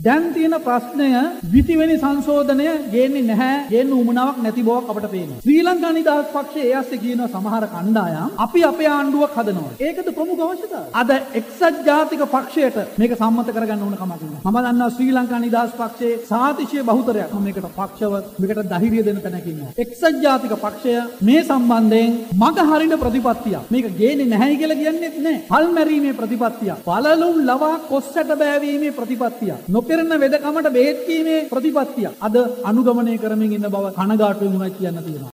දැන් තියෙන ප්‍රශ්නය විසිවෙනි සංශෝධනය ගේන්නේ නැහැ ගේන්න උමනාවක් නැති බවක් අපට පේනවා. ශ්‍රී ලංකා නිදහස් පක්ෂය ඒ ඇස්සේ කියන සමහර කණ්ඩායම් අපි අපේ ආණ්ඩුවක් හදනවා. ඒකද ප්‍රමුඛ අවශ්‍යතාවය. අද එක්සත් ජාතික පක්ෂයට මේක සම්මත කරගන්න ඕන කමක් නැහැ. මම දන්නවා ශ්‍රී ලංකා නිදහස් පක්ෂයේ සාතිශය බහුතරයක් මේකට පක්ෂව මේකට ධෛර්යය දෙන තැනක ඉන්නවා. එක්සත් ජාතික පක්ෂය මේ සම්බන්ධයෙන් මග හරින ප්‍රතිපත්තියක්. මේක ගේන්නේ නැහැ කියලා කියන්නේත් නැහැ. පල් මැරීමේ ප්‍රතිපත්තියක්. පළලුම් ලවා කොස්සට බෑවීමේ ප්‍රතිපත්තියක්. නොපෙරෙන වෙදකමට බෙහෙත් කීමේ ප්‍රතිපත්තියක්. අද අනුගමනය කරමින් ඉන්න බව කනගාටුවෙන් උනා කියන්න තියෙනවා.